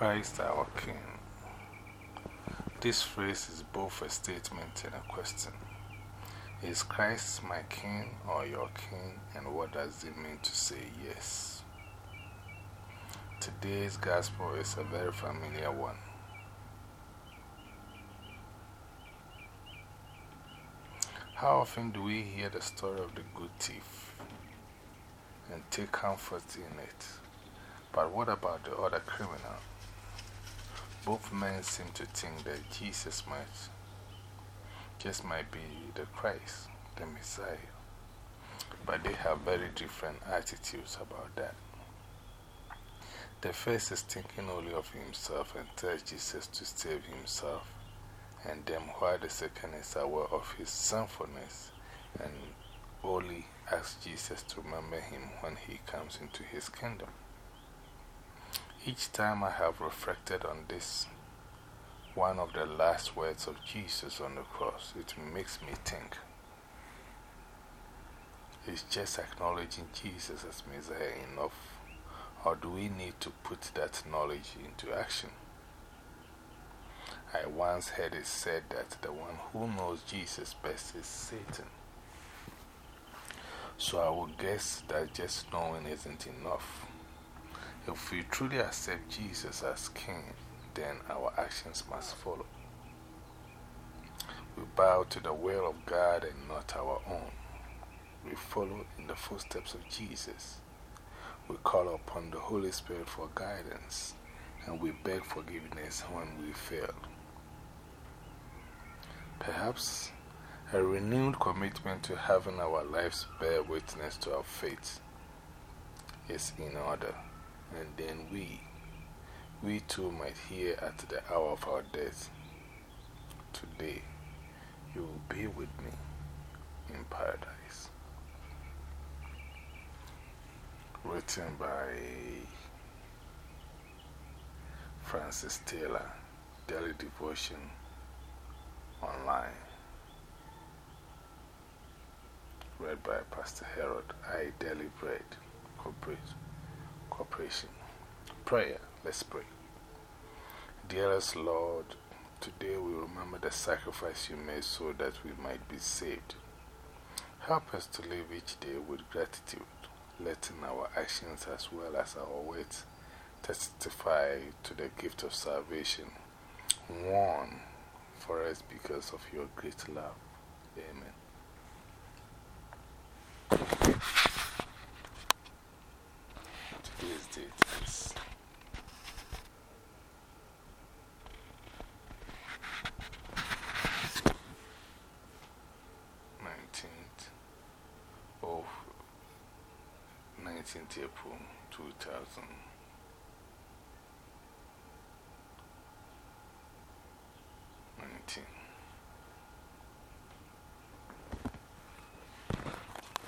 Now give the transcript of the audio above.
Christ our King. This phrase is both a statement and a question. Is Christ my King or your King, and what does it mean to say yes? Today's gospel is a very familiar one. How often do we hear the story of the good thief and take comfort in it? But what about the other criminal? Both men seem to think that Jesus might just might be the Christ, the Messiah. But they have very different attitudes about that. The first is thinking only of himself and tells Jesus to save himself, and then while the second is aware of his sinfulness and only asks Jesus to remember him when he comes into his kingdom. Each time I have reflected on this, one of the last words of Jesus on the cross, it makes me think. Is just acknowledging Jesus as Messiah enough, or do we need to put that knowledge into action? I once heard it said that the one who knows Jesus best is Satan. So I would guess that just knowing isn't enough. If we truly accept Jesus as King, then our actions must follow. We bow to the will of God and not our own. We follow in the footsteps of Jesus. We call upon the Holy Spirit for guidance and we beg forgiveness when we fail. Perhaps a renewed commitment to having our lives bear witness to our faith is in order and then we, we too might hear at the hour of our death. Today, you will be with me in paradise. Written by Francis Taylor, Daily Devotion Online. Read by Pastor Harold I. Daily Bread Corporation cooperation. Prayer. Let's pray. Dearest Lord, today we remember the sacrifice you made so that we might be saved. Help us to live each day with gratitude, letting our actions as well as our words testify to the gift of salvation, won for us because of your great love. Amen. 19th April 2000. Nineteen.